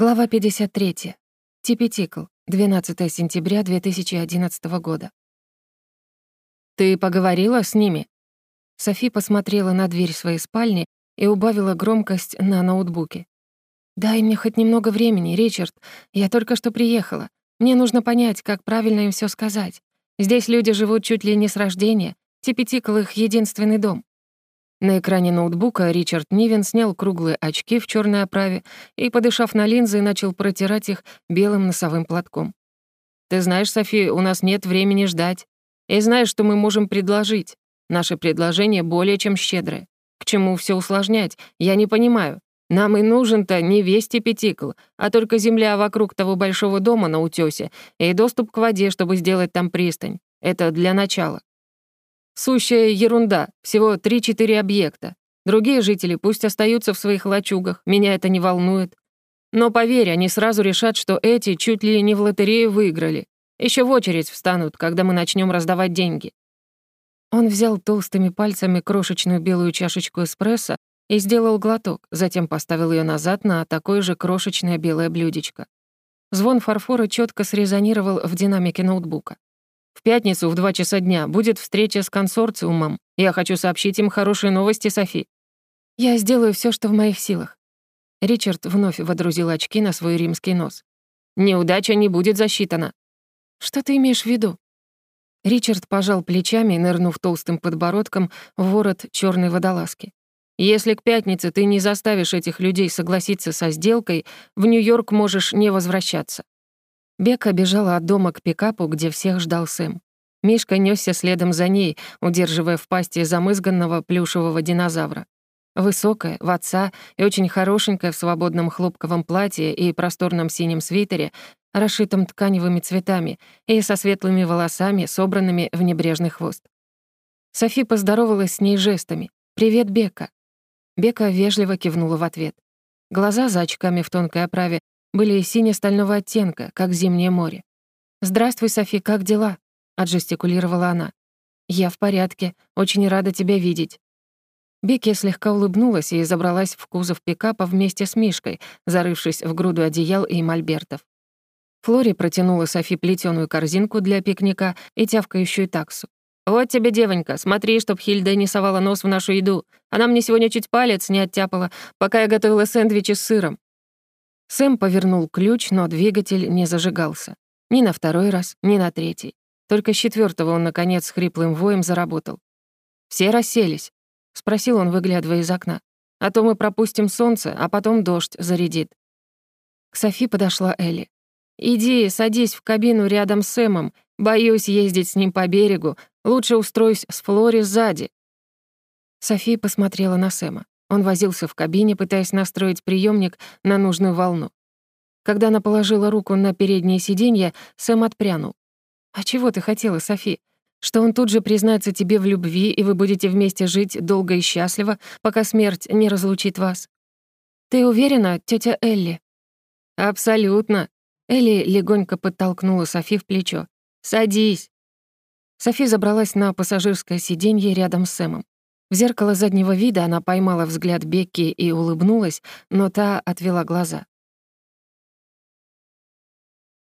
Глава 53. Типетикл. 12 сентября 2011 года. «Ты поговорила с ними?» Софи посмотрела на дверь своей спальни и убавила громкость на ноутбуке. «Дай мне хоть немного времени, Ричард. Я только что приехала. Мне нужно понять, как правильно им всё сказать. Здесь люди живут чуть ли не с рождения. Типетикл — их единственный дом. На экране ноутбука Ричард Нивен снял круглые очки в черной оправе и, подышав на линзы, начал протирать их белым носовым платком. «Ты знаешь, Софи, у нас нет времени ждать. И знаешь, что мы можем предложить. Наше предложение более чем щедрое. К чему все усложнять? Я не понимаю. Нам и нужен-то не весь Тепетикл, а только земля вокруг того большого дома на утёсе и доступ к воде, чтобы сделать там пристань. Это для начала. Сущая ерунда, всего 3-4 объекта. Другие жители пусть остаются в своих лачугах, меня это не волнует. Но поверь, они сразу решат, что эти чуть ли не в лотерею выиграли. Еще в очередь встанут, когда мы начнем раздавать деньги. Он взял толстыми пальцами крошечную белую чашечку эспрессо и сделал глоток, затем поставил ее назад на такое же крошечное белое блюдечко. Звон фарфора четко срезонировал в динамике ноутбука. В пятницу в два часа дня будет встреча с консорциумом. Я хочу сообщить им хорошие новости, Софи. Я сделаю все, что в моих силах. Ричард вновь водрузил очки на свой римский нос. Неудача не будет засчитана. Что ты имеешь в виду? Ричард пожал плечами, нырнув толстым подбородком в ворот черной водолазки. «Если к пятнице ты не заставишь этих людей согласиться со сделкой, в Нью-Йорк можешь не возвращаться. Бека бежала от дома к пикапу, где всех ждал Сэм. Мишка нёсся следом за ней, удерживая в пасти замызганного плюшевого динозавра. Высокая, в отца и очень хорошенькая в свободном хлопковом платье и просторном синем свитере, расшитом тканевыми цветами и со светлыми волосами, собранными в небрежный хвост. Софи поздоровалась с ней жестами. «Привет, Бека». Бека вежливо кивнула в ответ. Глаза за очками в тонкой оправе были сине-стального оттенка, как зимнее море. «Здравствуй, Софи, как дела?» — отжестикулировала она. «Я в порядке, очень рада тебя видеть». Бекки слегка улыбнулась и забралась в кузов пикапа вместе с Мишкой, зарывшись в груду одеял и мольбертов. Флори протянула Софи плетеную корзинку для пикника и тявкающую таксу. «Вот тебе, девонька, смотри, чтоб Хильда не совала нос в нашу еду. Она мне сегодня чуть палец не оттяпала, пока я готовила сэндвичи с сыром. Сэм повернул ключ, но двигатель не зажигался. Ни на второй раз, ни на третий. Только с четвертого он, наконец, хриплым воем заработал. «Все расселись?» — спросил он, выглядывая из окна. «А то мы пропустим солнце, а потом дождь зарядит». К Софи подошла Элли. «Иди, садись в кабину рядом с Сэмом. Боюсь ездить с ним по берегу. Лучше устроюсь с Флори сзади». Софи посмотрела на Сэма. Он возился в кабине, пытаясь настроить приемник на нужную волну. Когда она положила руку на переднее сиденье, Сэм отпрянул. «А чего ты хотела, Софи? Что он тут же признается тебе в любви, и вы будете вместе жить долго и счастливо, пока смерть не разлучит вас? Ты уверена, тетя Элли?» «Абсолютно». Элли легонько подтолкнула Софи в плечо. «Садись». Софи забралась на пассажирское сиденье рядом с Сэмом. В зеркало заднего вида она поймала взгляд Бекки и улыбнулась, но та отвела глаза.